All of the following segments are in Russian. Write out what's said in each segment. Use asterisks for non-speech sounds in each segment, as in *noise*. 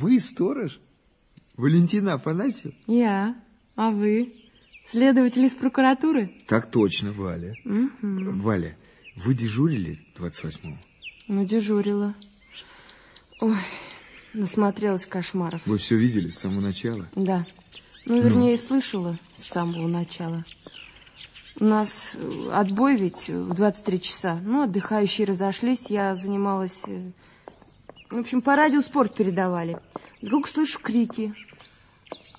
Вы сторож? Валентина Афанасьев? Я. А вы? Следователь из прокуратуры? Так точно, Валя. Угу. Валя, вы дежурили 28-го? Ну, дежурила. Ой, насмотрелась кошмаров. Вы все видели с самого начала? Да. Ну, вернее, слышала с самого начала. У нас э, отбой ведь в 23 часа. Ну, отдыхающие разошлись, я занималась... В общем, по радио спорт передавали. Вдруг слышу крики.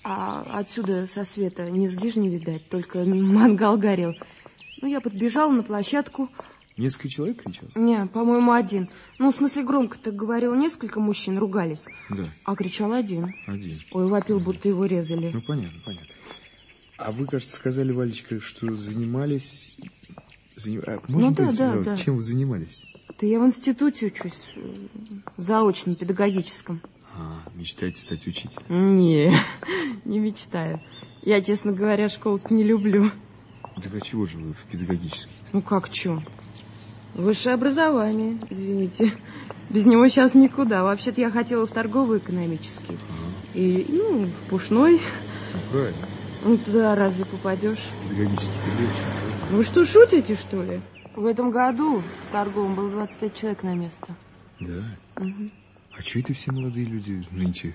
А отсюда со света низги ж не видать, только мангал горел. Ну, я подбежала на площадку. Несколько человек кричал? Не, по-моему, один. Ну, в смысле, громко так говорил, несколько мужчин ругались. Да, А кричал один. один. Ой, вопил, будто его резали. Ну, понятно, понятно. А вы, кажется, сказали, Валечка, что занимались... заним- а, можно Ну да, да, да. Чем вы занимались? Да я в институте учусь, э, заочно, педагогическом. А, мечтаете стать учителем? Не, *laughs* не мечтаю. Я, честно говоря, школу не люблю. Так а чего же вы в педагогический? Ну как чё? Высшее образование, извините. Без него сейчас никуда. Вообще-то я хотела в торгово-экономический. А, И, ну, в пушной. ну, правильно. Ну, туда разве попадешь? Педагогический легче. правильно? Вы что, шутите, что ли? В этом году в торговом было 25 человек на место. Да. Мгм. А что это все молодые люди нынче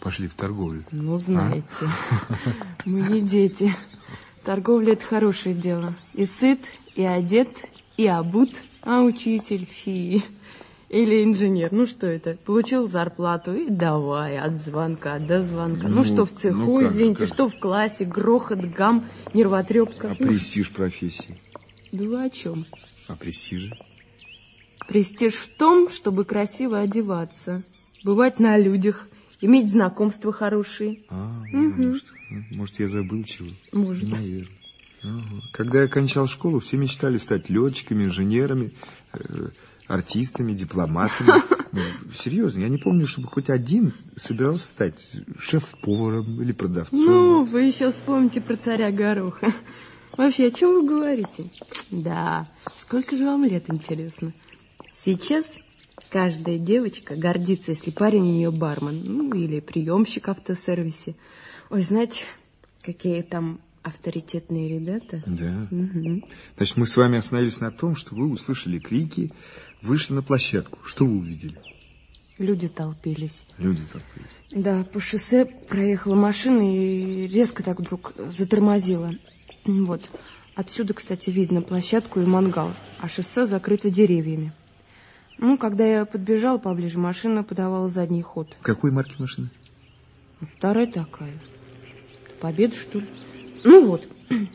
пошли в торговлю? Ну, знаете, мы не дети. Торговля — это хорошее дело. И сыт, и одет, и обут, а учитель — фи. Или инженер, ну что это? Получил зарплату и давай, от звонка до звонка. Ну, Ну, что в цеху, ну как, извините, как? что в классе, грохот, гам, нервотрепка. А престиж профессии? Да вы о чем? А престижи? Престиж в том, чтобы красиво одеваться, бывать на людях, иметь знакомства хорошие. А, может, может, я забыл чего? Может. Наверное. Ага. Когда я кончал школу, все мечтали стать летчиками, инженерами, э, артистами, дипломатами. *laughs* Ну, серьезно, я не помню, чтобы хоть один собирался стать шеф-поваром или продавцом. Ну, вы еще вспомните про царя Гороха. Вообще, о чем вы говорите? Да, сколько же вам лет, интересно? Сейчас каждая девочка гордится, если парень у нее бармен, ну, или приемщик в автосервисе. Ой, знаете, какие там авторитетные ребята. Да. Мгм. Значит, мы с вами остановились на том, что вы услышали крики, вышли на площадку. Что вы увидели? Люди толпились. Люди толпились. Да, по шоссе проехала машина и резко так вдруг затормозила. Вот. Отсюда, кстати, видно площадку и мангал, а шоссе закрыто деревьями. Ну, когда я подбежала поближе, машина подавала задний ход. Какой марки машины? Ну, Старая такая. Победа, что ли? Ну вот. *clears throat*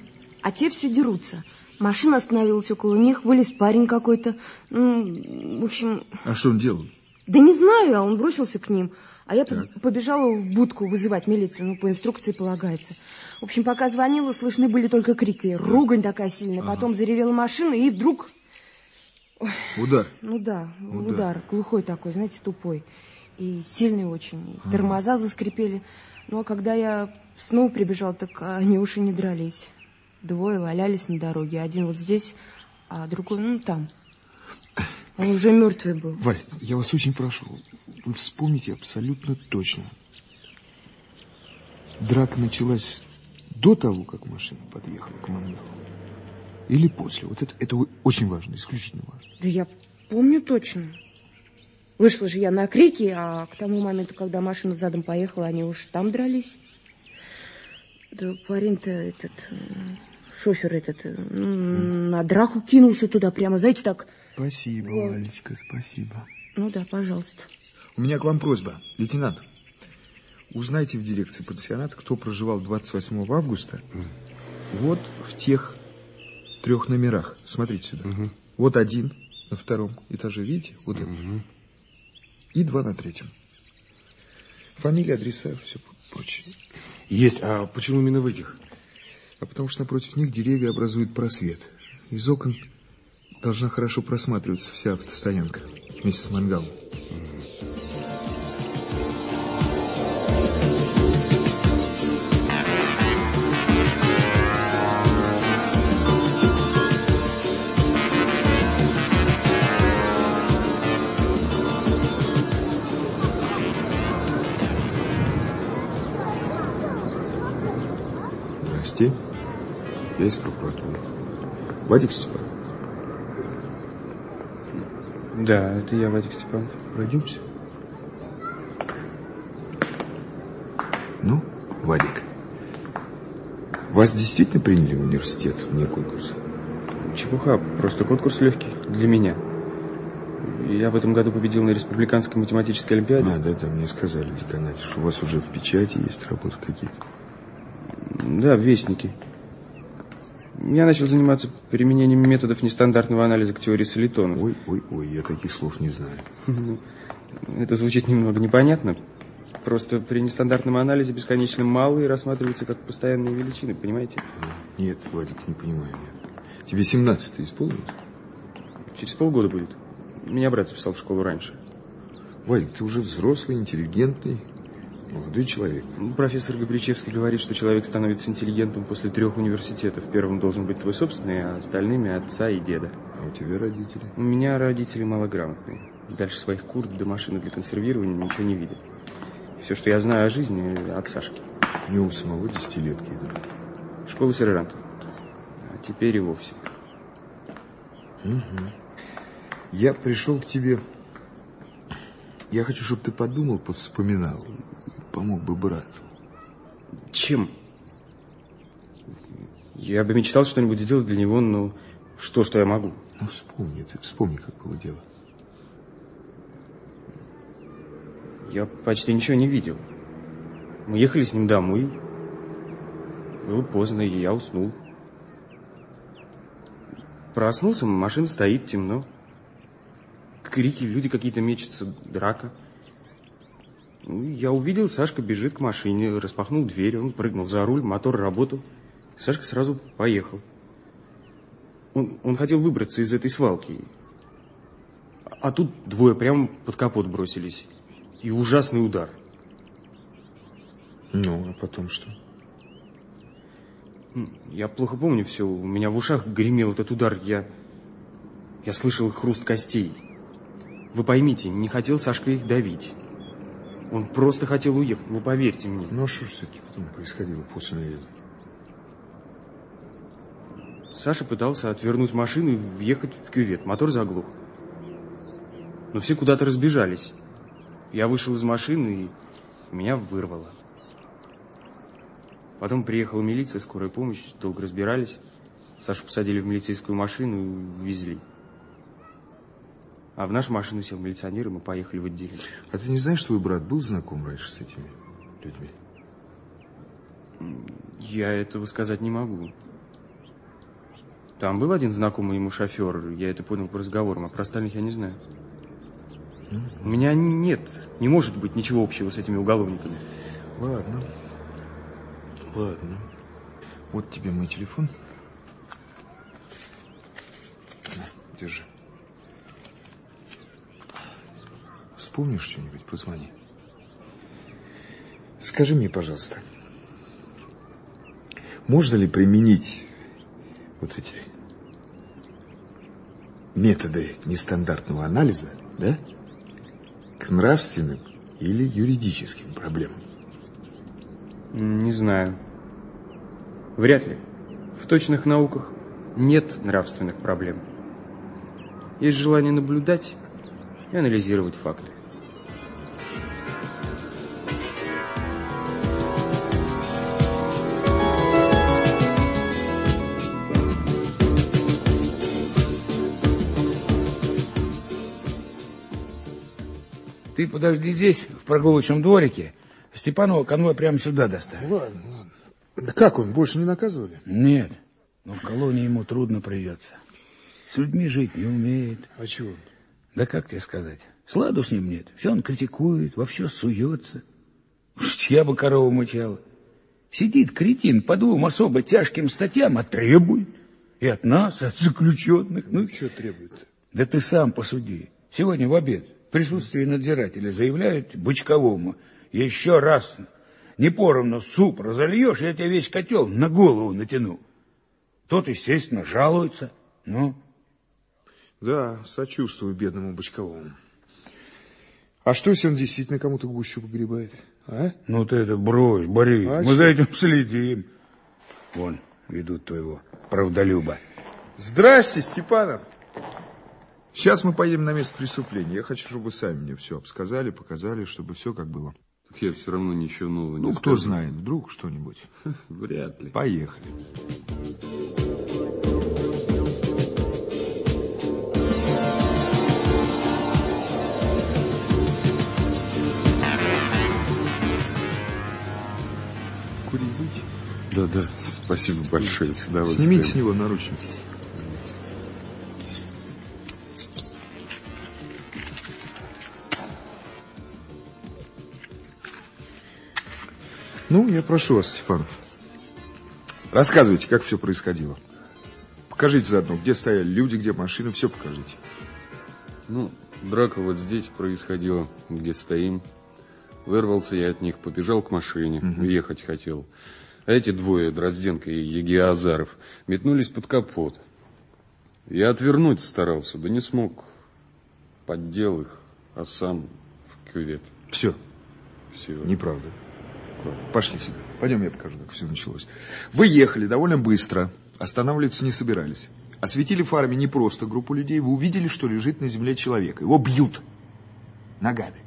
А те все дерутся. Машина остановилась около них, вылез парень какой-то. Ну, в общем, А что он делал? да не знаю, а он бросился к ним. А я Так. побежала в будку вызывать милицию, ну, по инструкции полагается. В общем, пока звонила, слышны были только крики. Ругань такая сильная. Ага. Потом заревела машина, и вдруг... Удар. Ну да, Удар. удар. глухой такой, знаете, тупой. И сильный очень. И Ага. Тормоза заскрипели. Ну, а когда я снова прибежала, так они уж и не дрались. Двое валялись на дороге. Один вот здесь, а другой, ну, там. Он уже мертвый был. Валь, я вас очень прошу, вы вспомните абсолютно точно. Драка началась до того, как машина подъехала к мангалу? Или после? Вот это, это очень важно, исключительно важно. Да я помню точно. Вышла же я на крики, а к тому моменту, когда машина задом поехала, они уж там дрались. Да парень-то этот, э, шофер этот, э, на драку кинулся туда прямо, знаете, так. Спасибо, Вот. Валечка, спасибо. Ну да, пожалуйста. У меня к вам просьба, лейтенант. Узнайте в дирекции пансионата, кто проживал 28 августа. Вот в тех трех номерах. Смотрите сюда. Вот один на втором этаже, видите? Вот этот. И два на третьем. Фамилия, адреса, все прочее. Есть. А почему именно в этих? А потому что напротив них деревья образуют просвет. Из окон должна хорошо просматриваться вся автостоянка вместе с мангалом. Здрасте. Я из прокуратуры. Вадик Степан. Да, это я, Вадик Степанов. Пройдемте. Ну, Вадик, вас действительно приняли в университет вне конкурса? Чепуха, просто конкурс легкий для меня. Я в этом году победил на республиканской математической олимпиаде. А, да, да, мне сказали в деканате, что у вас уже в печати есть работы какие-то. Да, в Вестнике. Я начал заниматься применением методов нестандартного анализа к теории солитонов. Ой, ой, ой, я таких слов не знаю. Это звучит немного непонятно. Просто при нестандартном анализе бесконечно малые рассматриваются как постоянные величины, понимаете? Нет, Вадик, не понимаю, нет. Тебе 17 исполнилось? Через полгода будет. Меня брат записал в школу раньше. Вадик, ты уже взрослый, интеллигентный, молодой человек. Ну, профессор Габричевский говорит, что человек становится интеллигентом после трех университетов. Первым должен быть твой собственный, а остальными отца и деда. А у тебя родители? У меня родители малограмотные. Дальше своих курт до машины для консервирования ничего не видят. Все, что я знаю о жизни, от Сашки. Него у самого десятилетки идут. Школа сержантов. А теперь и вовсе. Угу. Я пришел к тебе. Я хочу, чтобы ты подумал, повспоминал. Помог бы брату. Чем? Я бы мечтал что-нибудь сделать для него, но что, что я могу? Ну, вспомни, ты вспомни, как было дело. Я почти ничего не видел. Мы ехали с ним домой. Было поздно, и я уснул. Проснулся, машина стоит, темно. Крики, люди какие-то мечутся, драка. Ну, я увидел, Сашка бежит к машине, распахнул дверь, он прыгнул за руль, мотор работал. Сашка сразу поехал. Он, он хотел выбраться из этой свалки. А тут двое прямо под капот бросились. И ужасный удар. Ну, а потом что? Я плохо помню все. У меня в ушах гремел этот удар. Я, я слышал хруст костей. Вы поймите, не хотел Сашка их давить. Он просто хотел уехать, вы поверьте мне. Ну, а что все-таки потом происходило после наезда? Саша пытался отвернуть машину и въехать в кювет. Мотор заглох. Но все куда-то разбежались. Я вышел из машины, и меня вырвало. Потом приехала милиция, скорая помощь, долго разбирались. Сашу посадили в милицейскую машину и увезли. А в нашу машину сел милиционер, и мы поехали в отделение. А ты не знаешь, что твой брат был знаком раньше с этими людьми? Я этого сказать не могу. Там был один знакомый ему шофер, я это понял по разговорам, а про остальных я не знаю. У меня нет, не может быть ничего общего с этими уголовниками. Ладно. Ладно. Вот тебе мой телефон. Держи. Вспомнишь что-нибудь, позвони. Скажи мне, пожалуйста, можно ли применить вот эти методы нестандартного анализа, да, к нравственным или юридическим проблемам? Не знаю. Вряд ли. В точных науках нет нравственных проблем. Есть желание наблюдать и анализировать факты. Ты подожди здесь, в прогулочном дворике. Степанова конвой прямо сюда доставит. Ладно, ладно. Да как он, больше не наказывали? Нет, но в колонии ему трудно придется. С людьми жить не умеет. А чего? Да как тебе сказать? Сладу с ним нет. Все он критикует, во все суется. Уж чья бы корова мычала. Сидит кретин по двум особо тяжким статьям, а требует. И от нас, и от заключенных. Ну, что требует? Да ты сам посуди. Сегодня в обед присутствии надзирателя заявляют Бычковому. Еще раз не поровну суп разольешь, я тебе весь котел на голову натяну. Тот, естественно, жалуется. Ну, Да, сочувствую бедному Бочковому. А что, если он действительно кому-то гущу погребает? А? ну ты это брось, Борис, А мы чё? за этим следим. Вон, ведут твоего правдолюба. Здрасте, Степанов. Сейчас мы поедем на место преступления. Я хочу, чтобы вы сами мне все обсказали, показали, чтобы все как было. Так я все равно ничего нового не Ну, кто скажу. знает, вдруг что-нибудь. *laughs* Вряд ли. Поехали. Курить будете? Да, да, спасибо большое, с удовольствием. Снимите с него наручники. Ну, я прошу вас, Степанов. Рассказывайте, как все происходило. Покажите заодно, где стояли люди, где машины, все покажите. Ну, драка вот здесь происходила, где стоим. Вырвался я от них, побежал к машине, Мгм. уехать хотел. А эти двое, Дрозденко и Егиазаров, метнулись под капот. Я отвернуть старался, да не смог. Поддел их, а сам в кювет. Все, Все. неправда. Пошли сюда. Пойдем, я покажу, как все началось. Вы ехали довольно быстро, останавливаться не собирались. Осветили фарами не просто группу людей, вы увидели, что лежит на земле человек. Его бьют ногами.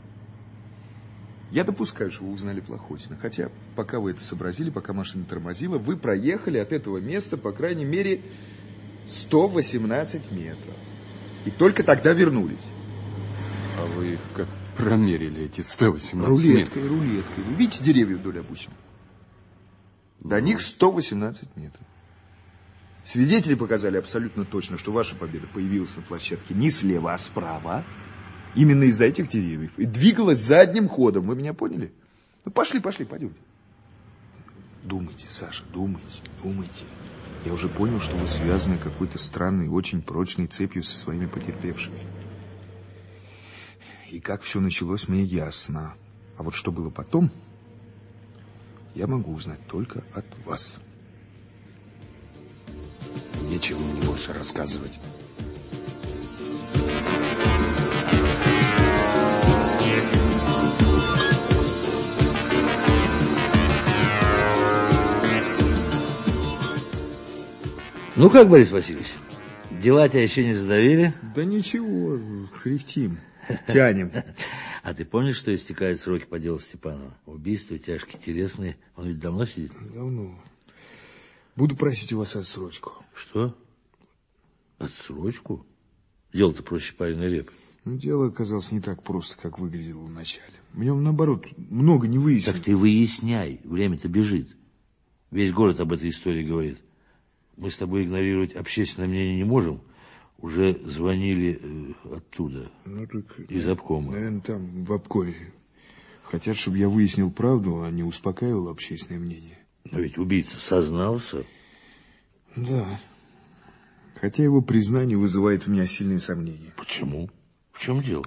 Я допускаю, что вы узнали Плохотина. Хотя, пока вы это сообразили, пока машина тормозила, вы проехали от этого места, по крайней мере, 118 метров. И только тогда вернулись. А вы их как промерили, эти 118 метров? Рулеткой, рулеткой. Вы видите деревья вдоль обочины? До них 118 метров. Свидетели показали абсолютно точно, что ваша победа появилась на площадке не слева, а справа. Именно из-за этих деревьев. И двигалась задним ходом. Вы меня поняли? Ну, пошли, пошли, пойдем. Думайте, Саша, думайте, думайте. Я уже понял, что вы связаны какой-то странной, очень прочной цепью со своими потерпевшими. И как все началось, мне ясно. А вот что было потом, я могу узнать только от вас. Нечего мне больше рассказывать. Ну как, Борис Васильевич, дела тебя еще не задавили? Да ничего, хрехтим, тянем. *laughs* А ты помнишь, что истекают сроки по делу Степанова? Убийства тяжкие, телесные. Он ведь давно сидит. Давно. Буду просить у вас отсрочку. Что? Отсрочку? Дело-то проще пареной репы. Ну, дело оказалось не так просто, как выглядело вначале. В нем, наоборот, много не выяснилось. Так ты выясняй, время-то бежит. Весь город об этой истории говорит. Мы с тобой игнорировать общественное мнение не можем. Уже звонили э, оттуда, Ну, так, из обкома. Наверное, там, в обкоме. Хотят, чтобы я выяснил правду, а не успокаивал общественное мнение. Но ведь убийца сознался. Да. Хотя его признание вызывает у меня сильные сомнения. Почему? В чем дело?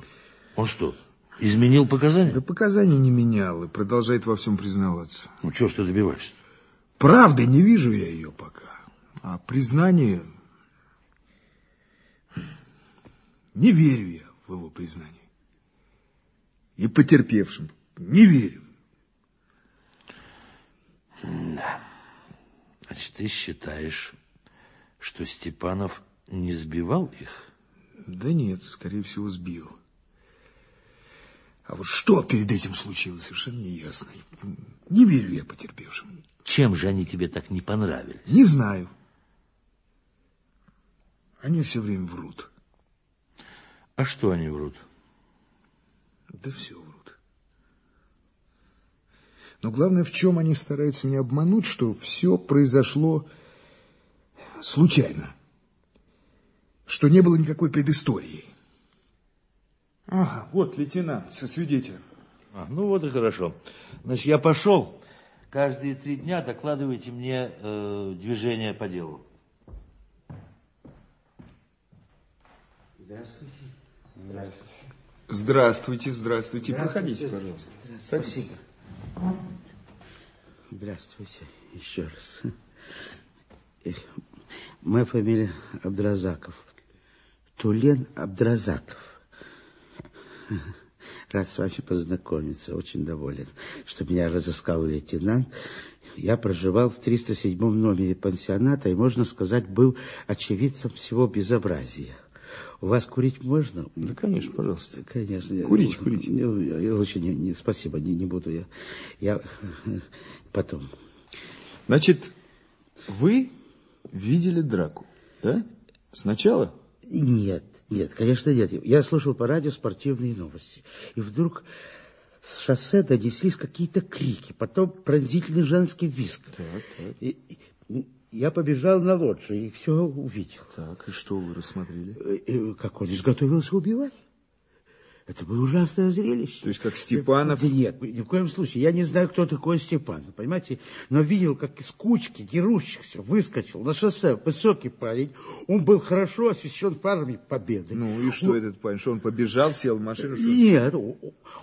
Он что, изменил показания? Да показаний не менял и продолжает во всем признаваться. Ну, чего ж ты добиваешься? Правды не вижу я ее пока. А признание... Не верю я в его признание. И потерпевшим не верю. Значит, ты считаешь, что Степанов не сбивал их? Да нет, скорее всего, сбил. А вот что перед этим случилось, совершенно не ясно. Не верю я потерпевшим. Чем же они тебе так не понравились? Не знаю. Они все время врут. А что они врут? Да все врут. Но главное, в чем они стараются меня обмануть, что все произошло случайно. Что не было никакой предыстории. Ага, вот лейтенант со свидетелем. А, ну вот и хорошо. Значит, я пошел. Каждые три дня докладывайте мне э, движение по делу. Здравствуйте. Здравствуйте, здравствуйте. Проходите, пожалуйста. Спасибо. Здравствуйте еще раз. Моя фамилия Абдразаков. Тулен Абдразаков. Рад с вами познакомиться. Очень доволен, что меня разыскал лейтенант. я проживал в 307 номере пансионата и, можно сказать, был очевидцем всего безобразия. Вас курить можно? Да, конечно, пожалуйста. Конечно. Курите, курите. Я, я лучше не, не, спасибо, не, не буду. Я, я *laughs* потом. Значит, вы видели драку, да? Сначала? Нет, нет, конечно, нет. Я слушал по радио спортивные новости. И вдруг с шоссе донеслись какие-то крики, потом пронзительный женский визг. Так, так. И, я побежал на лоджию и все увидел. Так, и что вы рассмотрели? И, и, как он изготовился убивать. Это было ужасное зрелище. То есть как Степанов... Да нет, ни в коем случае. Я не знаю, кто такой Степанов, понимаете? Но видел, как из кучки дерущихся выскочил на шоссе высокий парень. Он был хорошо освещен фарами победы. Ну и что он... этот парень? Что он побежал, сел в машину? Что нет,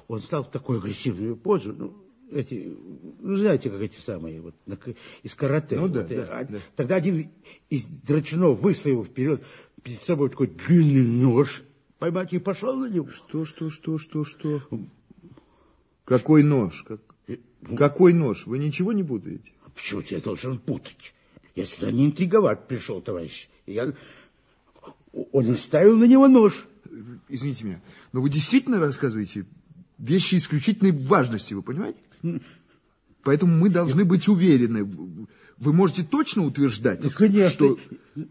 он стал в такую агрессивную позу. Ну, эти, ну, знаете, как эти самые, вот, из карате. Ну, да, вот, да, а, да. Тогда один из драчунов выставил вперед перед собой такой длинный нож, поймать и пошел на него. Что, что, что, что, что? Какой нож? Как... Какой нож? Вы ничего не путаете? А почему я должен путать? Я сюда не интриговать пришел, товарищ. Я... Он наставил на него нож. Извините меня, но вы действительно рассказываете вещи исключительной важности, вы понимаете? Поэтому мы должны быть уверены. Вы можете точно утверждать, ну, конечно. Что,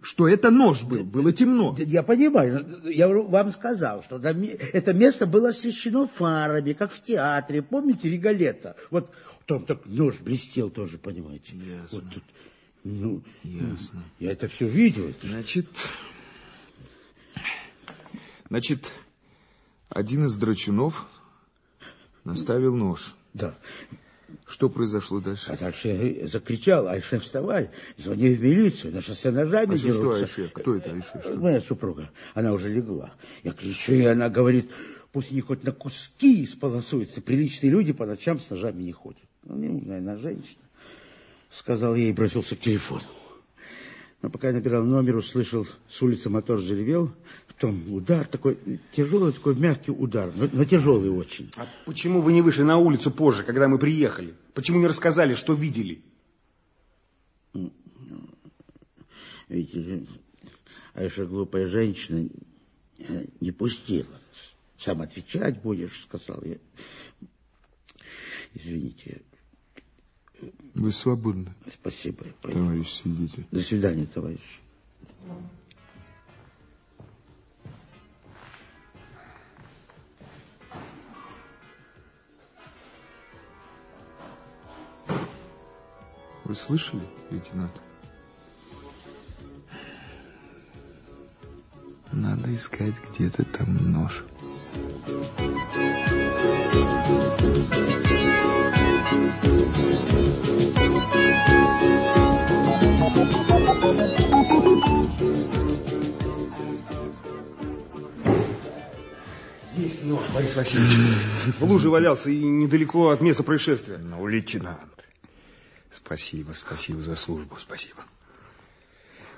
что это нож был, было темно. Я понимаю, я вам сказал, что это место было освещено фарами, как в театре. Помните Регалета? Вот там так нож блестел тоже, понимаете. Ясно. Вот тут, ну, Ясно. Я это все видел. Значит, значит, один из драчунов наставил нож. Да. Что произошло дальше? А дальше я закричал, Айше, вставай, звони в милицию, на шоссе ножами что дерутся. Айше? Кто это Айше? Что? Моя супруга, она уже легла. Я кричу, и она говорит, пусть они хоть на куски сполосуются, приличные люди по ночам с ножами не ходят. Ну, неумная она женщина. Сказал ей и бросился к телефону. Но пока я набирал номер, услышал, с улицы мотор заревел, потом удар такой, тяжелый такой мягкий удар, но, но тяжелый очень. А почему вы не вышли на улицу позже, когда мы приехали? Почему не рассказали, что видели? Видите, Айша глупая женщина не пустила. Сам отвечать будешь, сказал я. Извините. Вы свободны. Спасибо. Товарищ свидетель. До свидания, товарищ. Вы слышали, лейтенант? Надо искать где-то там нож. Есть нож, Борис Васильевич. В луже валялся и недалеко от места происшествия. Ну, лейтенант, спасибо, спасибо за службу, спасибо.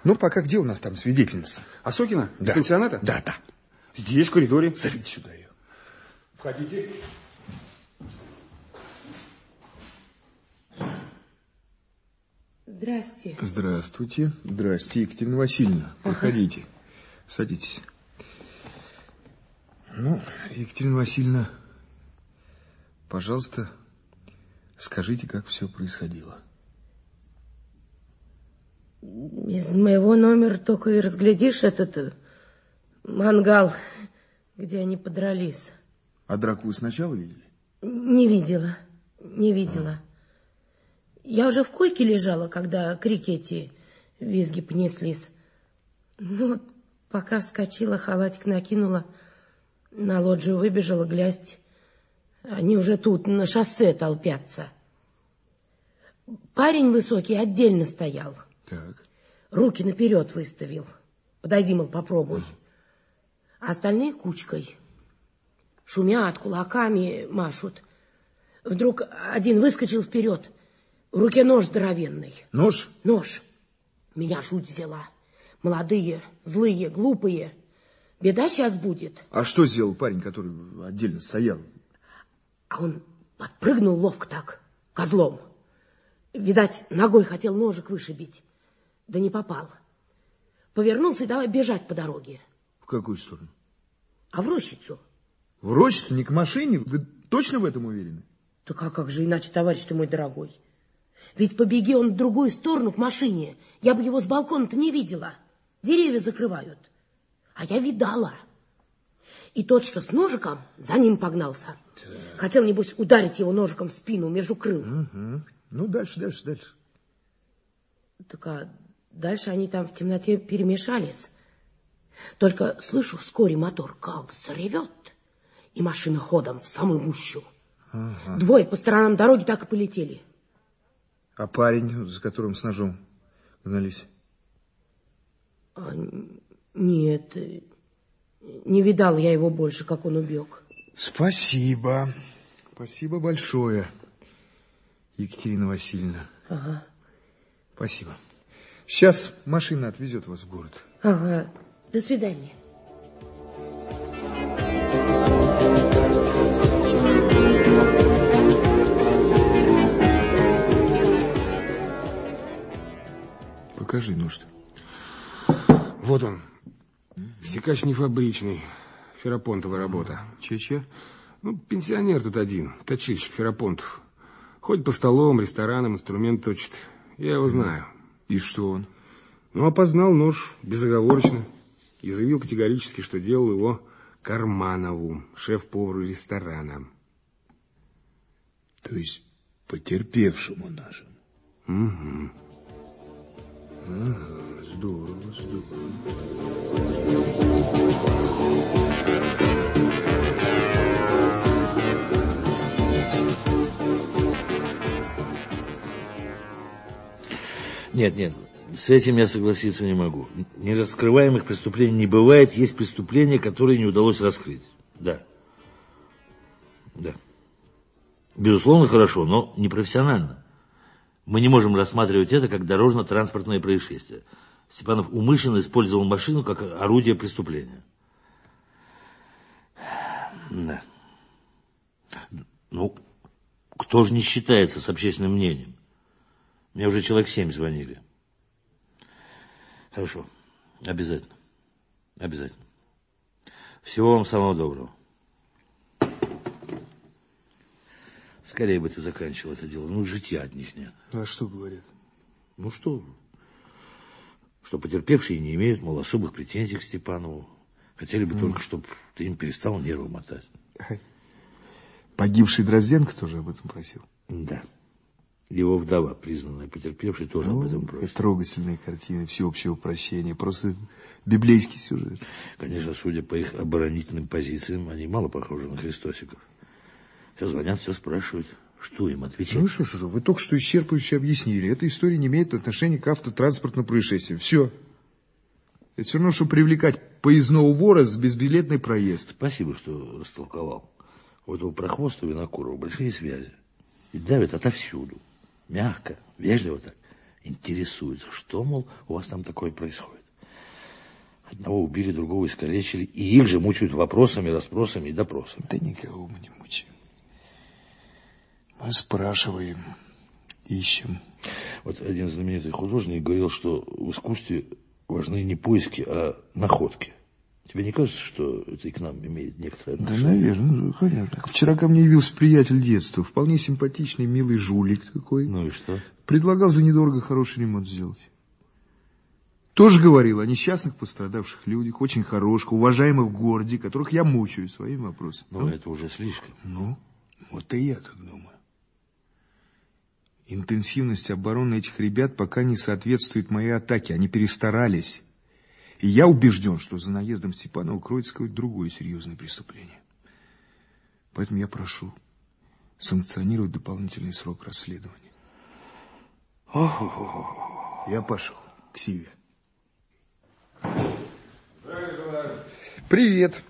Ну, пока где у нас там свидетельница? Осокина? Да. пансионата? Да, да. Здесь, в коридоре. Зовите сюда. Входите. Здрасте. Здравствуйте. Здрасте, Екатерина Васильевна. Проходите. Садитесь. Ну, Екатерина Васильевна, пожалуйста, скажите, как все происходило. Из моего номера только и разглядишь этот мангал, где они подрались. А драку вы сначала видели? Не видела, не видела. Я уже в койке лежала, когда крики эти визги понеслись. Ну, вот пока вскочила, халатик накинула, на лоджию выбежала, глядь. Они уже тут, на шоссе толпятся. Парень высокий отдельно стоял. Так. Руки наперед выставил. Подойди, мол, попробуй. А остальные кучкой. Шумят, кулаками машут. Вдруг один выскочил вперед. В руке нож здоровенный. Нож? Нож. Меня жуть взяла. Молодые, злые, глупые. Беда сейчас будет. А что сделал парень, который отдельно стоял? А он подпрыгнул ловко так, козлом. Видать, ногой хотел ножик вышибить. Да не попал. Повернулся и давай бежать по дороге. В какую сторону? А в рощицу. В не к машине? Вы точно в этом уверены? Так а как же иначе, товарищ ты мой дорогой? Ведь побеги он в другую сторону, к машине, я бы его с балкона-то не видела. Деревья закрывают. А я видала. И тот, что с ножиком, за ним погнался. Так. Хотел, небось, ударить его ножиком в спину между крыл. Угу. Ну, дальше, дальше, дальше. Так а дальше они там в темноте перемешались. Только слышу вскоре мотор как заревет, и машина ходом в самую гущу. Ага. Двое по сторонам дороги так и полетели. А парень, за которым с ножом гнались? А, нет, не видал я его больше, как он убег. Спасибо. Спасибо большое, Екатерина Васильевна. Ага. Спасибо. Сейчас машина отвезет вас в город. Ага. До свидания. Покажи нож. Вот он. Стекач не фабричный. Ферапонтовая работа. Че-че? Ну, пенсионер тут один. Точильщик Ферапонтов. Ходит по столам, ресторанам, инструмент точит. Я его знаю. И что он? Ну, опознал нож безоговорочно. И заявил категорически, что делал его Карманову, шеф-повару ресторана. То есть потерпевшему нашему. Угу. Ага, здорово, здорово. Нет, нет, с этим я согласиться не могу. Нераскрываемых преступлений не бывает, есть преступления, которые не удалось раскрыть. Да. Да. Безусловно, хорошо, но непрофессионально. Мы не можем рассматривать это как дорожно-транспортное происшествие. Степанов умышленно использовал машину как орудие преступления. Да. Ну, кто же не считается с общественным мнением? Мне уже человек семь звонили. Хорошо. Обязательно. Обязательно. Всего вам самого доброго. Скорее бы ты заканчивал это дело. Ну, житья от них нет. А что говорят? Ну, что? Что потерпевшие не имеют, мол, особых претензий к Степанову. Хотели бы mm. только, чтобы ты им перестал нервы мотать. Погибший Дрозденко тоже об этом просил? Да. Его вдова, признанная потерпевшей, тоже ну, об этом просит. Трогательные картины, всеобщего прощения. Просто библейский сюжет. Конечно, судя по их оборонительным позициям, они мало похожи на Христосиков. Все звонят, все спрашивают, что им отвечать. Ну что ж, вы только что исчерпывающе объяснили. Эта история не имеет отношения к автотранспортному происшествию. Все. Это все равно, что привлекать поездного вора с безбилетный проезд. Спасибо, что растолковал. У этого прохвоста Винокурова большие связи. И давят отовсюду мягко, вежливо так, интересуется, что, мол, у вас там такое происходит. Одного убили, другого искалечили, и их же мучают вопросами, расспросами и допросами. Да никого мы не мучаем. Мы спрашиваем, ищем. Вот один знаменитый художник говорил, что в искусстве важны не поиски, а находки. Тебе не кажется, что это и к нам имеет некоторое отношение? Да, наверное, ну, конечно. Вчера ко мне явился приятель детства, вполне симпатичный, милый жулик такой. Ну и что? Предлагал за недорого хороший ремонт сделать. Тоже говорил о несчастных пострадавших людях, очень хороших, уважаемых в городе, которых я мучаю своими вопросами. Ну, это уже слишком. Ну, вот и я так думаю. Интенсивность обороны этих ребят пока не соответствует моей атаке. Они перестарались. И я убежден, что за наездом Степанова кроется какое-то другое серьезное преступление. Поэтому я прошу санкционировать дополнительный срок расследования. Я пошел к Сиве. Привет.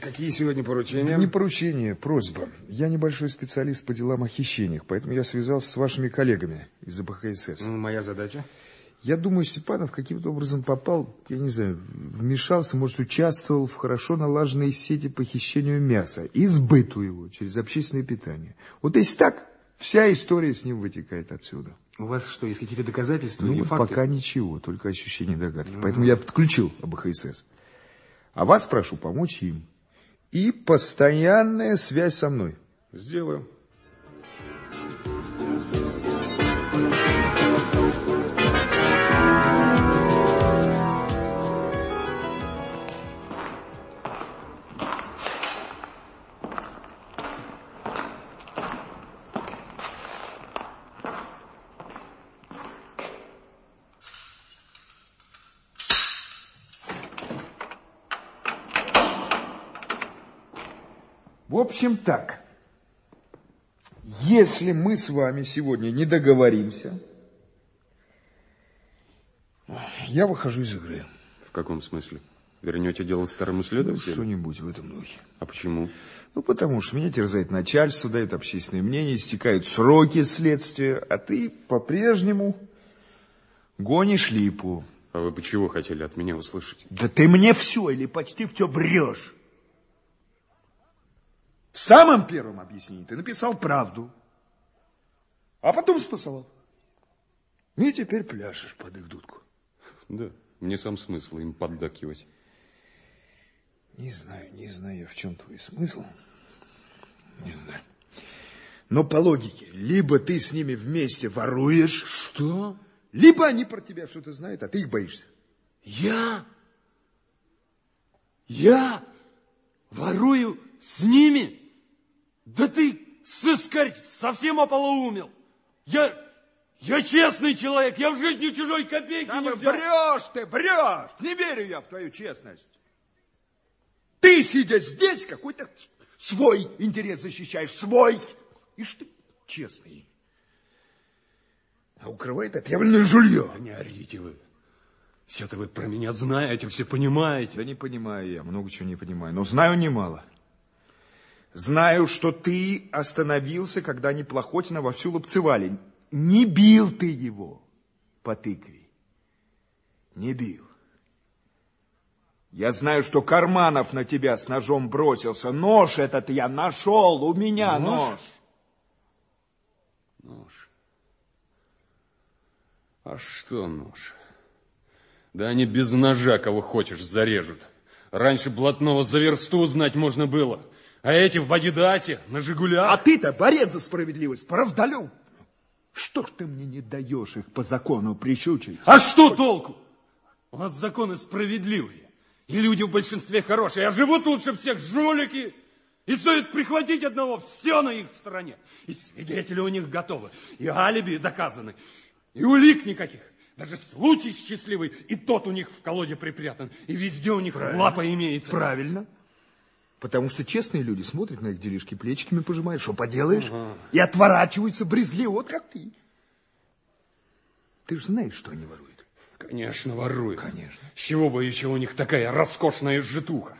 Какие сегодня поручения? Не поручения, просьба. Я небольшой специалист по делам о хищениях, поэтому я связался с вашими коллегами из АБХСС. Ну, моя задача? Я думаю, Степанов каким-то образом попал, я не знаю, вмешался, может, участвовал в хорошо налаженной сети по хищению мяса и сбыту его через общественное питание. Вот если так, Вся история с ним вытекает отсюда. У вас что, есть какие-то доказательства Ну, или факты? пока ничего, только ощущение догадки. Поэтому я подключил АБХСС. А вас прошу помочь им. И постоянная связь со мной. Сделаю. В общем, так. Если мы с вами сегодня не договоримся, я выхожу из игры. В каком смысле? Вернете дело старому Ну, следователю? что-нибудь в этом духе. А почему? Ну, потому что меня терзает начальство, дает общественное мнение, истекают сроки следствия, а ты по-прежнему гонишь липу. А вы бы чего хотели от меня услышать? Да ты мне все или почти все врешь. В самом первом объяснении ты написал правду, а потом спасовал. И теперь пляшешь под их дудку. Да, мне сам смысл им поддакивать. Не знаю, не знаю, в чем твой смысл. Не знаю. Но по логике, либо ты с ними вместе воруешь, Что? либо они про тебя что-то знают, а ты их боишься. Я? Я ворую с ними? Да ты, сыскарь, совсем ополоумел. Я, я честный человек, я в жизни чужой копейки Да не взял. врешь ты, врешь! Не верю я в твою честность. Ты, сидя здесь, какой-то свой интерес защищаешь, свой. Ишь ты, честный. А укрывает отъявленное жулье. Да не орите вы. Все-то вы про меня знаете, все понимаете. Да не понимаю я, много чего не понимаю, но знаю немало. Знаю, что ты остановился, когда они Плохотина вовсю лупцевали. Не бил ты его по тыкве. Не бил. Я знаю, что Карманов на тебя с ножом бросился. Нож этот я нашел, у меня Нож? нож. Нож. А что нож? Да они без ножа кого хочешь зарежут. Раньше блатного за версту узнать можно было. А эти в Адидате, на Жигулях. А ты-то борец за справедливость, правдолюб. Что ж ты мне не даешь их по закону прищучить? А что толку? У вас законы справедливые. И люди в большинстве хорошие, а живут лучше всех жулики. И стоит прихватить одного, все на их стороне. И свидетели у них готовы, и алиби доказаны, и улик никаких. Даже случай счастливый, и тот у них в колоде припрятан, и везде у них лапа имеется. Правильно. Потому что честные люди смотрят на их делишки, плечиками пожимают, что поделаешь, и отворачиваются брезгливо, вот как ты. Ты же знаешь, что они воруют. Конечно, воруют. Конечно. С чего бы еще у них такая роскошная житуха?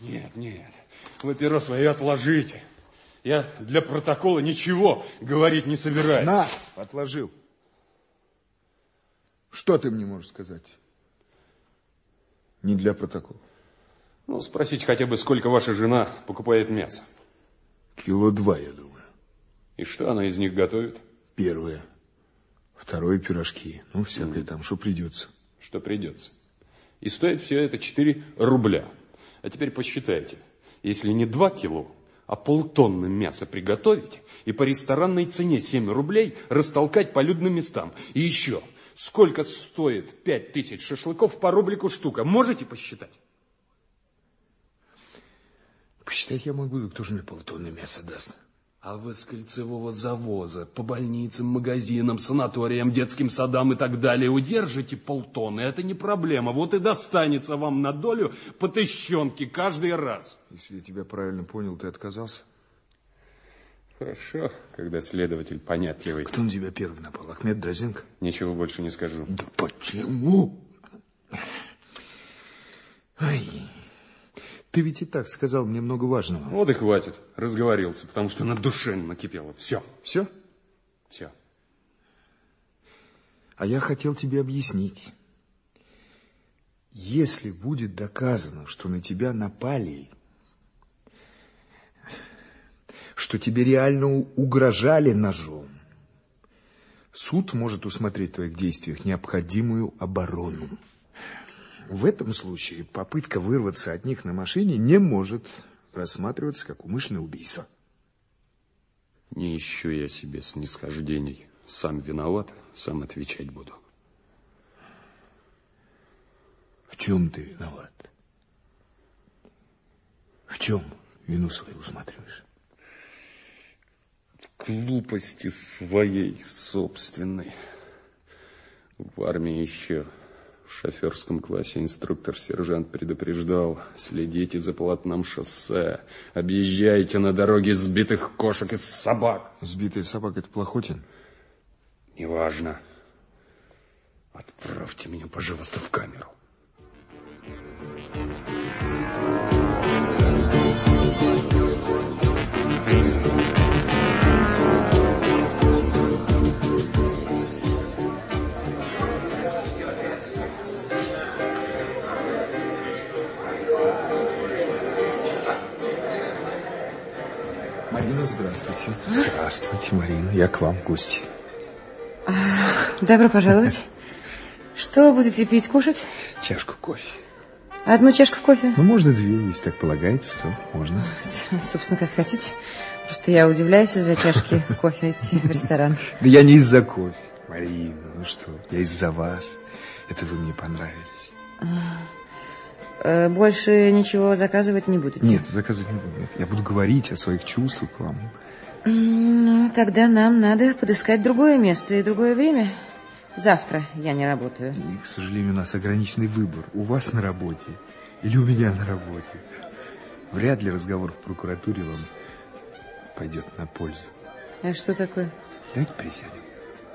Нет, нет, вы перо свое отложите. Я для протокола ничего говорить не собираюсь. На, отложил. Что ты мне можешь сказать? Не для протокола. Ну, спросите хотя бы, сколько ваша жена покупает мясо. Кило два, я думаю. И что она из них готовит? Первое. Второе пирожки. Ну, всякое там, что придется. Что придется. И стоит все это 4 рубля. А теперь посчитайте. Если не 2 кило, а полтонны мяса приготовить и по ресторанной цене 7 рублей растолкать по людным местам. И еще, сколько стоит 5 тысяч шашлыков по рублику штука? Можете посчитать? Посчитать я могу, кто же мне полтонны мяса даст? А вы с кольцевого завоза по больницам, магазинам, санаториям, детским садам и так далее удержите полтонны. Это не проблема. Вот и достанется вам на долю по тыщенке каждый раз. Если я тебя правильно понял, ты отказался? Хорошо, когда следователь понятливый. Кто на тебя первый напал? Ахмед Дразенко? Ничего больше не скажу. Да почему? Ай, ты ведь и так сказал мне много важного. Вот и хватит. Разговорился, потому что на душе накипело. Все, Все? все. А я хотел тебе объяснить. Если будет доказано, что на тебя напали, что тебе реально угрожали ножом. Суд может усмотреть в твоих действиях необходимую оборону. В этом случае попытка вырваться от них на машине не может рассматриваться как умышленное убийство. Не ищу я себе снисхождений. Сам виноват, сам отвечать буду. В чем ты виноват? В чем вину свою усматриваешь? В глупости своей собственной. В армии еще в шоферском классе инструктор-сержант предупреждал, следите за полотном шоссе, объезжайте на дороге сбитых кошек и собак. Сбитые собак — это Плохотин? Неважно. Отправьте меня, пожалуйста, в камеру. Марина, здравствуйте. Здравствуйте, Марина. Я к вам в гости. Добро пожаловать. Что будете пить, кушать? Чашку кофе. Одну чашку кофе? Ну, можно две, если так полагается, то можно. Собственно, как хотите. Просто я удивляюсь из-за чашки *laughs* кофе идти в ресторан. Да я не из-за кофе, Марина, ну что, я из-за вас. Это вы мне понравились. Э, больше ничего заказывать не будете? Нет, заказывать не буду. Нет. Я буду говорить о своих чувствах к вам. Ну, тогда нам надо подыскать другое место и другое время. Завтра я не работаю. И, к сожалению, у нас ограниченный выбор. У вас на работе или у меня на работе. Вряд ли разговор в прокуратуре вам пойдет на пользу. А что такое? Давайте присядем.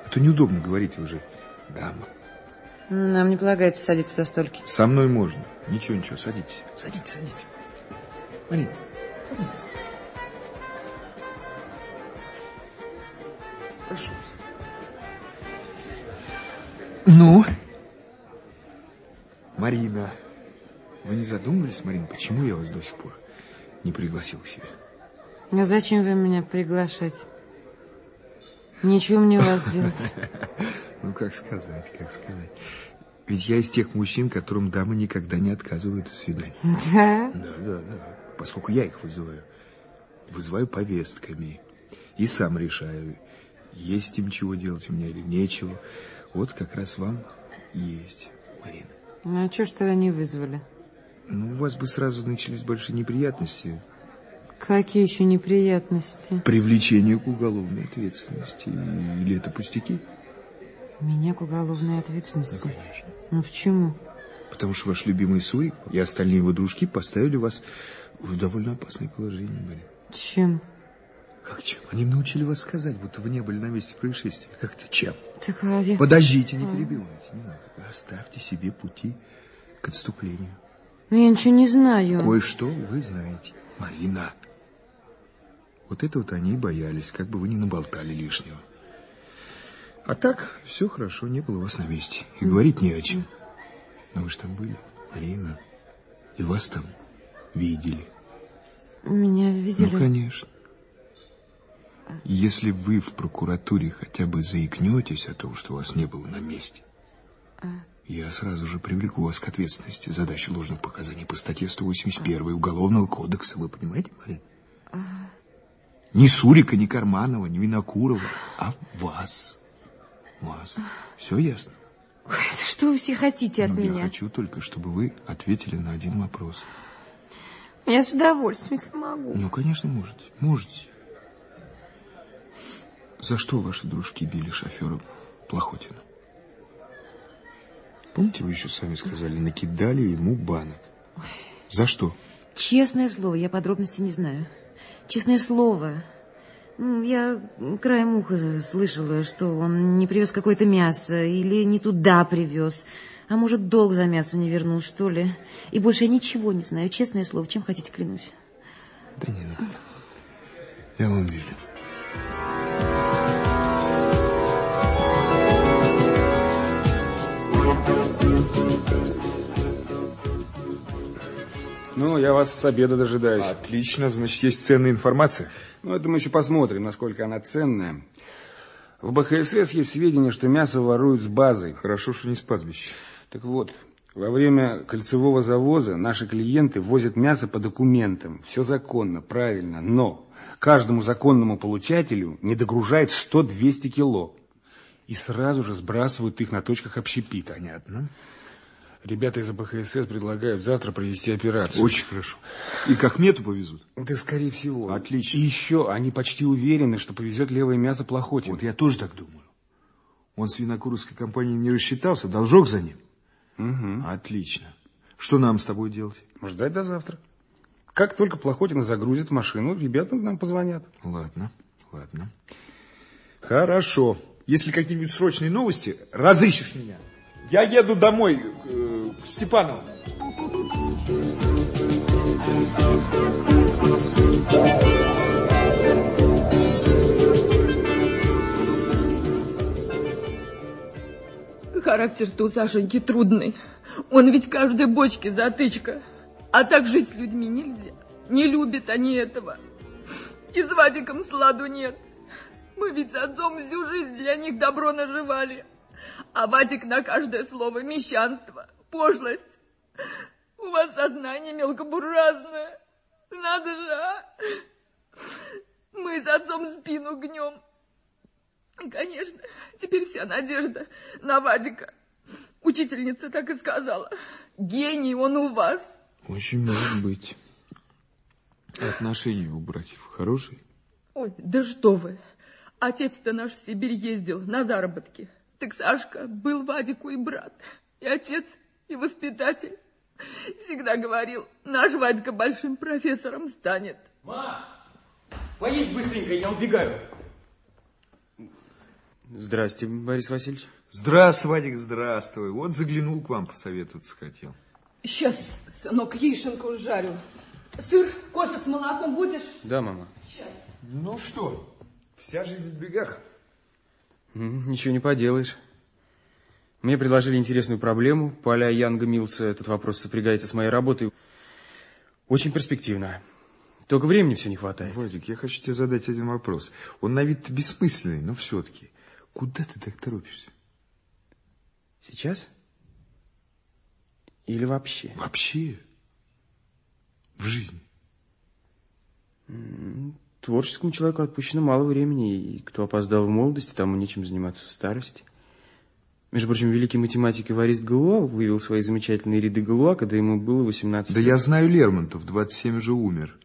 А то неудобно говорить уже, дама. Нам не полагается садиться за столики. Со мной можно. Ничего, ничего, садитесь. Садитесь, садитесь. Марина, садитесь. Прошу вас. Ну? Марина, вы не задумывались, Марина, почему я вас до сих пор не пригласил к себе? А зачем вы меня приглашать? Ничего мне у вас *laughs* делать. Ну, как сказать, как сказать. Ведь я из тех мужчин, которым дамы никогда не отказывают в свидании. *laughs* Да? Да, да, да. Поскольку я их вызываю. Вызываю повестками. И сам решаю, есть им чего делать у меня или нечего. Вот как раз вам есть, Марина. Ну, а что ж тогда не вызвали? Ну, у вас бы сразу начались большие неприятности. Какие еще неприятности? Привлечение к уголовной ответственности. Или это пустяки? Меня к уголовной ответственности? Ну, конечно. Ну, почему? Потому что ваш любимый Сурик и остальные его дружки поставили вас в довольно опасное положение, Марина. Чем? Как чем? Они научили вас сказать, будто вы не были на месте происшествия. Как это чем? Так, а я... Подождите, не перебивайте, не надо. Оставьте себе пути к отступлению. Ну, я ничего не знаю. Кое-что вы знаете. Марина. Вот это вот они и боялись, как бы вы не наболтали лишнего. А так, все хорошо, не было вас на месте. И говорить не о чем. Но вы же там были, Марина. И вас там видели. Меня видели? Ну, конечно. Если вы в прокуратуре хотя бы заикнетесь о том, что вас не было на месте, А. я сразу же привлеку вас к ответственности за дачу ложных показаний по статье 181 Уголовного кодекса. Вы понимаете, Марина? А. Ни Сурика, ни Карманова, ни Винокурова, а вас. Вас. Все ясно? Ой, да что вы все хотите от Ну, меня? Я хочу только, чтобы вы ответили на один вопрос. Я с удовольствием, если могу. Ну, конечно, можете. Можете. За что ваши дружки били шофера Плохотина? Помните, вы еще сами сказали, накидали ему банок. За что? Честное слово, я подробностей не знаю. Честное слово. Я краем уха слышала, что он не привез какое-то мясо или не туда привез. А может, долг за мясо не вернул, что ли. И больше я ничего не знаю. Честное слово, чем хотите, клянусь. Да не надо. Я вам верю. Ну, я вас с обеда дожидаюсь. Отлично, значит, есть ценная информация. Ну, это мы еще посмотрим, насколько она ценная. В БХСС есть сведения, что мясо воруют с базы. Хорошо, что не с пастбища. Так вот, во время кольцевого завоза наши клиенты возят мясо по документам. Все законно, правильно, но каждому законному получателю не догружают 100-200 кило. И сразу же сбрасывают их на точках общепита. Понятно. Ребята из АБХСС предлагают завтра провести операцию. Очень хорошо. И к Ахмету повезут? Да, скорее всего. Отлично. И еще они почти уверены, что повезет левое мясо Плохотин. Вот я тоже так думаю. Он с винокуровской компанией не рассчитался, должок за ним. Угу. Отлично. Что нам с тобой делать? Ждать до завтра. Как только Плохотина загрузит машину, ребята нам позвонят. Ладно, ладно. Хорошо. Если какие-нибудь срочные новости, разыщешь меня. Я еду домой э, к Степанову. Характер-то у Сашеньки трудный. Он ведь каждой бочке затычка. А так жить с людьми нельзя. Не любят они этого. И с Вадиком сладу нет. Мы ведь с отцом всю жизнь для них добро наживали. А Вадик на каждое слово мещанство, пошлость. У вас сознание мелкобуржуазное. Надо же, а? Мы с отцом спину гнем. Конечно, теперь вся надежда на Вадика. Учительница так и сказала. Гений он у вас. Очень может быть. Отношения у братьев хорошие? Ой, да что вы. Отец-то наш в Сибирь ездил на заработки. Так Сашка был Вадику и брат, и отец, и воспитатель. Всегда говорил, наш Вадька большим профессором станет. Ма, поесть быстренько, я убегаю. Здрасте, Борис Васильевич. Здравствуй, Вадик, здравствуй. Вот заглянул к вам, посоветоваться хотел. Сейчас, сынок, яишенку жарю. Сыр, кофе с молоком будешь? Да, мама. Сейчас. Ну что, вся жизнь в бегах. Ничего не поделаешь. Мне предложили интересную проблему. Поля Янга Милса этот вопрос сопрягается с моей работой. Очень перспективно. Только времени все не хватает. Вадик, я хочу тебе задать один вопрос. Он на вид бессмысленный, но все-таки. Куда ты так торопишься? Сейчас? Или вообще? Вообще. В жизни. Творческому человеку отпущено мало времени, и кто опоздал в молодости, тому нечем заниматься в старости. Между прочим, великий математик Эварист Галуа вывел свои замечательные ряды Галуа, когда ему было 18 Да лет. я знаю Лермонтов, 27 уже умер.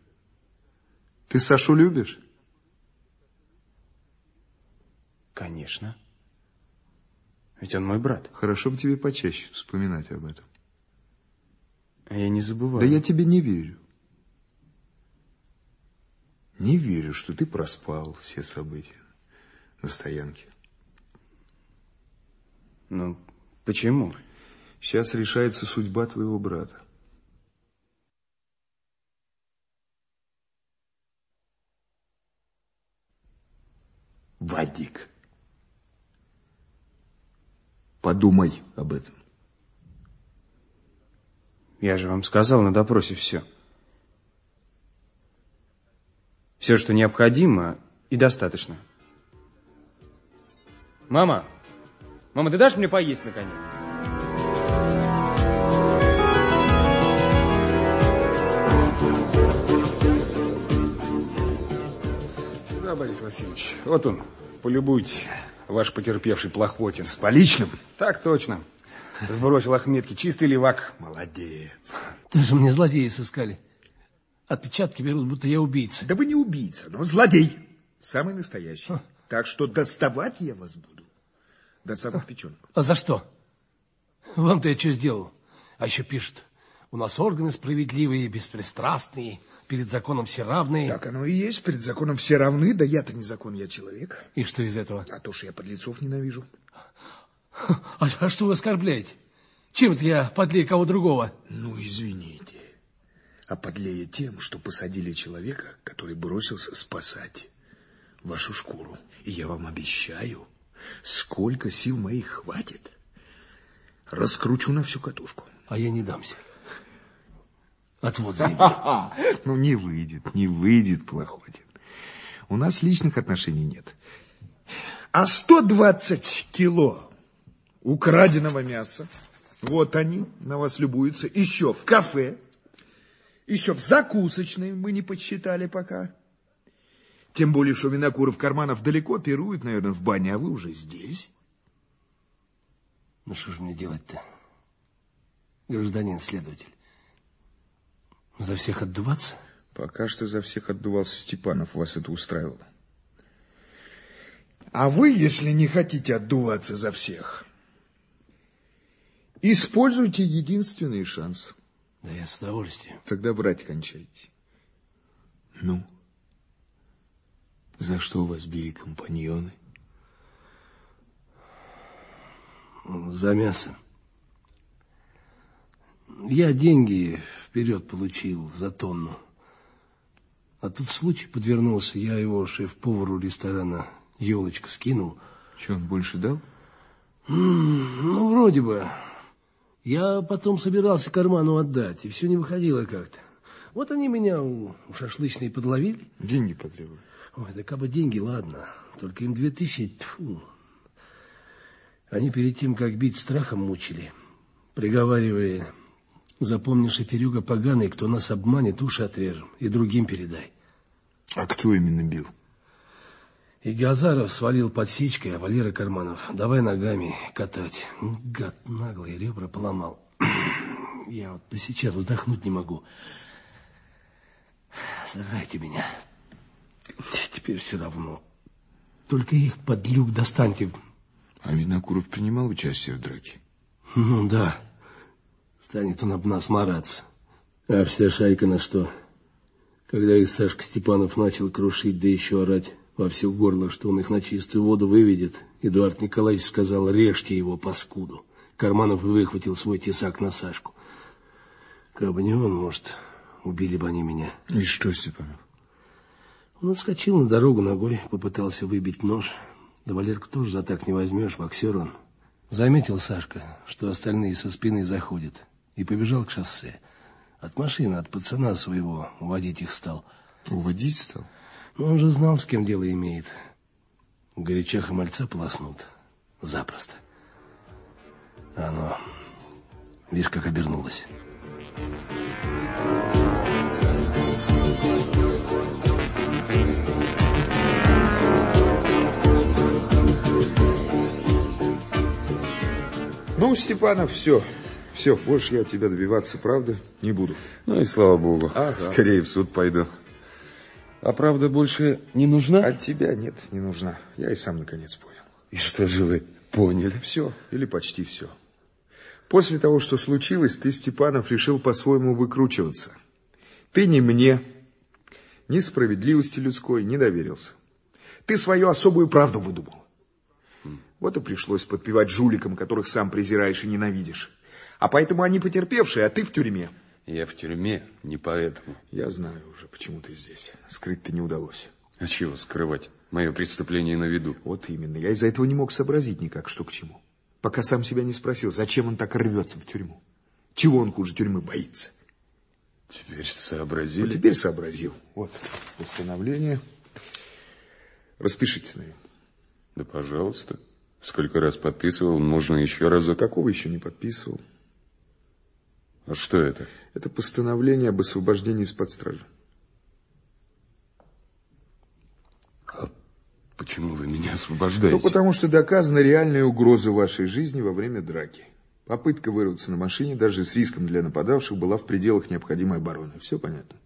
Ты Сашу любишь? Конечно. Ведь он мой брат. Хорошо бы тебе почаще вспоминать об этом. А я не забываю. Да я тебе не верю. Не верю, что ты проспал все события на стоянке. Ну, почему? Сейчас решается судьба твоего брата. Вадик. Подумай об этом. Я же вам сказал на допросе все. Все, что необходимо и достаточно. Мама, мама, ты дашь мне поесть наконец? Сюда, Борис Васильевич. Вот он, полюбуйтесь, ваш потерпевший Плохотин. С поличным? Так точно. Сбросил Ахметки, чистый левак. Молодец. Даже мне злодеи сыскали. Отпечатки берут, будто я убийца. Да вы не убийца, но злодей. Самый настоящий. Так что доставать я вас буду. До самых печенок. А за что? Вам-то я что сделал? А еще пишут, у нас органы справедливые, беспристрастные, перед законом все равные. Так оно и есть. Перед законом все равны. Да я-то не закон, я человек. И что из этого? А то, что я подлецов ненавижу. А, а что вы оскорбляете? Чем это я подлее кого другого? Ну, извините. А подлее тем, что посадили человека, который бросился спасать вашу шкуру. И я вам обещаю, сколько сил моих хватит, раскручу на всю катушку. А я не дамся. Отвод заебли. Ну, не выйдет, не выйдет, Плохотин. У нас личных отношений нет. А 120 кило украденного мяса, вот они, на вас любуются, еще в кафе, еще в закусочной, мы не подсчитали пока. Тем более, что Винокуров Карманов далеко пирует, наверное, в бане, а вы уже здесь. Ну что же мне делать-то, гражданин следователь? За всех отдуваться? Пока что за всех отдувался Степанов, вас это устраивало. А вы, если не хотите отдуваться за всех, используйте единственный шанс. Да я с удовольствием. Тогда врать кончайте. Ну? За что у вас били компаньоны? За мясо. Я деньги вперед получил за тонну. А тут случай подвернулся. Я его шеф-повару ресторана елочку скинул. Что, он больше дал? Ну, вроде бы. Я потом собирался карману отдать, и все не выходило как-то. Вот они меня у шашлычной подловили. Деньги потребовали. Ой, да как бы деньги, ладно. Только им две тысячи, тьфу. Они перед тем, как бить, страхом мучили. Приговаривали, запомни, Шеферюга поганый, кто нас обманет, уши отрежем и другим передай. А кто именно бил? И Газаров свалил подсечкой, а Валера Карманов давай ногами катать. Гад наглый, ребра поломал. *clears throat* Я вот сейчас вздохнуть не могу. Забирайте меня. Теперь все равно. Только их под люк достаньте. А Винокуров принимал участие в драке? Ну да. Станет он об нас мараться. А вся шайка на что? Когда их Сашка Степанов начал крушить, да еще орать во все горло, что он их на чистую воду выведет, Эдуард Николаевич сказал, режьте его, паскуду. Карманов выхватил свой тесак на Сашку. Как бы не он, может, убили бы они меня. И что, Степанов? Он отскочил на дорогу ногой, попытался выбить нож. Да Валерку тоже за так не возьмешь, боксер он. Заметил Сашка, что остальные со спины заходят, и побежал к шоссе. От машины, от пацана своего уводить их стал. Уводить стал? Ну, он же знал, с кем дело имеет. Горячаха мальца полоснут. Запросто. А оно, видишь, как обернулось. Ну, Степанов, все. Все, больше я от тебя добиваться правды не буду. Ну и слава богу. Ага. Скорее в суд пойду. А правда больше не нужна? От тебя нет, не нужна. Я и сам наконец понял. И что же вы поняли? Все, или почти все. После того, что случилось, ты, Степанов, решил по-своему выкручиваться. Ты ни мне, ни справедливости людской не доверился. Ты свою особую правду выдумал. Вот и пришлось подпевать жуликам, которых сам презираешь и ненавидишь. А поэтому они потерпевшие, а ты в тюрьме. Я в тюрьме не поэтому. Я знаю уже, почему ты здесь. Скрыть-то не удалось. А чего скрывать? Мое преступление на виду. Вот именно. Я из-за этого не мог сообразить никак, что к чему. Пока сам себя не спросил, зачем он так рвется в тюрьму. Чего он хуже тюрьмы боится? Теперь сообразили? Вот теперь сообразил. Вот, постановление. Распишитесь на нем. Да, пожалуйста. Сколько раз подписывал, можно еще разок. Какого еще не подписывал? А что это? Это постановление об освобождении из-под стражи. А почему вы меня освобождаете? Ну, потому что доказана реальная угроза вашей жизни во время драки. Попытка вырваться на машине, даже с риском для нападавших, была в пределах необходимой обороны. Все понятно?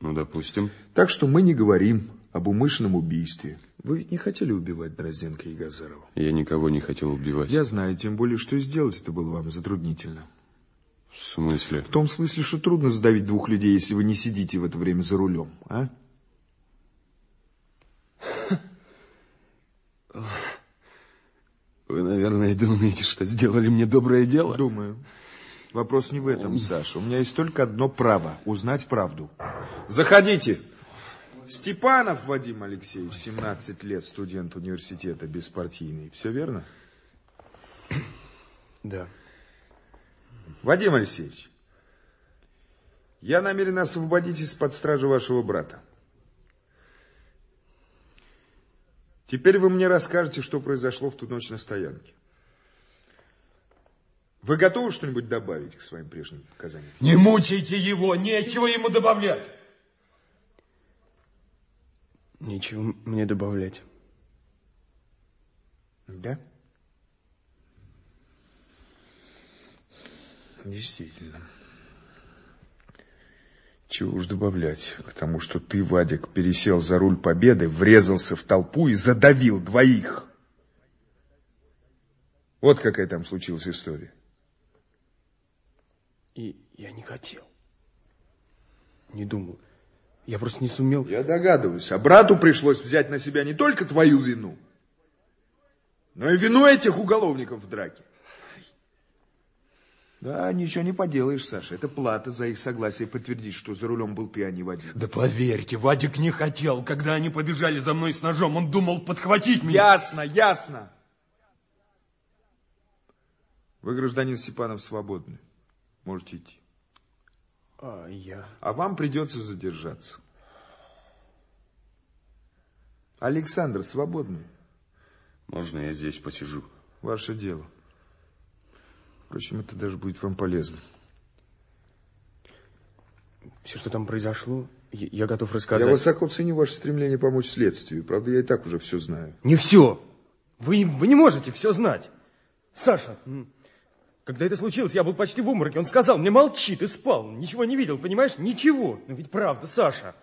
Ну, допустим. Так что мы не говорим об умышленном убийстве. Вы ведь не хотели убивать Дрозденко и Газарова? Я никого не хотел убивать. Я знаю, тем более, что сделать это было вам затруднительно. В смысле? В том смысле, что трудно задавить двух людей, если вы не сидите в это время за рулем, а? Вы, наверное, думаете, что сделали мне доброе дело? Думаю. Вопрос не в этом, Саша. У меня есть только одно право – узнать правду. Заходите. Степанов Вадим Алексеевич, 17 лет, студент университета, беспартийный. Все верно? Да. Вадим Алексеевич, я намерен освободить из-под стражи вашего брата. Теперь вы мне расскажете, что произошло в ту ночь на стоянке. Вы готовы что-нибудь добавить к своим прежним показаниям? Не мучайте его, нечего ему добавлять. Нечего мне добавлять. Да? Действительно. Чего уж добавлять к тому, что ты, Вадик, пересел за руль победы, врезался в толпу и задавил двоих. Вот какая там случилась история. И я не хотел. Не думал. Я просто не сумел. Я догадываюсь. А брату пришлось взять на себя не только твою вину, но и вину этих уголовников в драке. Да, ничего не поделаешь, Саша. Это плата за их согласие подтвердить, что за рулем был ты, а не Вадик. Да поверьте, Вадик не хотел. Когда они побежали за мной с ножом, он думал подхватить меня. Ясно, ясно. Вы, гражданин Степанов, свободны. Можете идти. А я... А вам придется задержаться. Александр, свободный? Можно я здесь посижу? Ваше дело. Впрочем, это даже будет вам полезно. Все, что там произошло, я готов рассказать. Я высоко ценю ваше стремление помочь следствию. Правда, я и так уже все знаю. Не все. Вы, вы не можете все знать. Саша, когда это случилось, я был почти в уморке. Он сказал мне, молчи, ты спал. Ничего не видел, понимаешь? Ничего. Но ведь правда, Саша.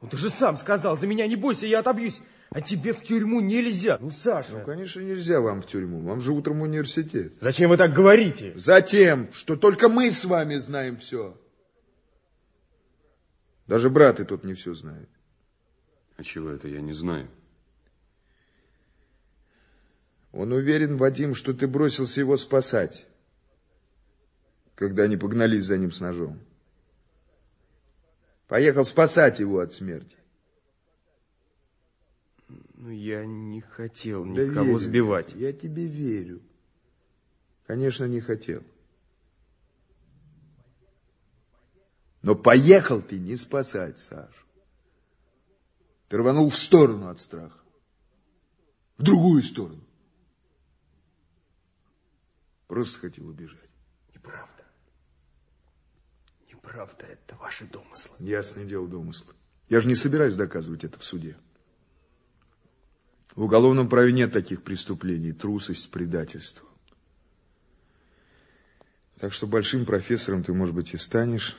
Ну ты же сам сказал, за меня не бойся, я отобьюсь. А тебе в тюрьму нельзя. Ну, Саша. Ну, конечно, нельзя вам в тюрьму. Вам же утром университет. Зачем вы так говорите? Затем, что только мы с вами знаем все. Даже брат и тот не все знает. А чего это я не знаю? Он уверен, Вадим, что ты бросился его спасать, когда они погнались за ним с ножом. Поехал спасать его от смерти. Ну, я не хотел никого да верю, сбивать. Я тебе верю. Конечно, не хотел. Но поехал ты не спасать Сашу. Ты рванул в сторону от страха. В другую сторону. Просто хотел убежать. Неправда. Неправда, это ваши домыслы. Ясное дело, домыслы. Я же не собираюсь доказывать это в суде. В уголовном праве нет таких преступлений. Трусость, предательство. Так что большим профессором ты, может быть, и станешь.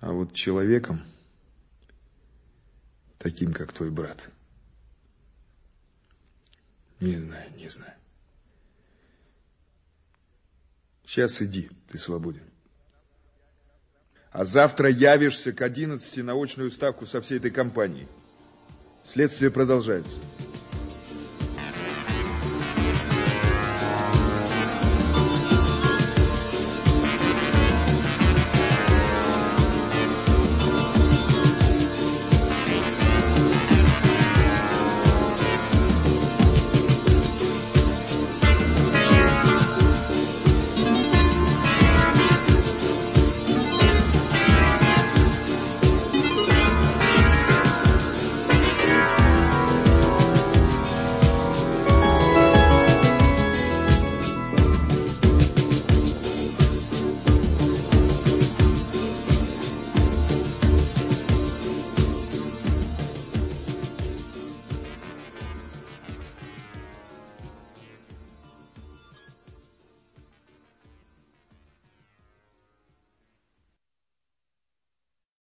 А вот человеком, таким, как твой брат, не знаю, не знаю. Сейчас иди, ты свободен. А завтра явишься к одиннадцати на очную ставку со всей этой компанией. Следствие продолжается.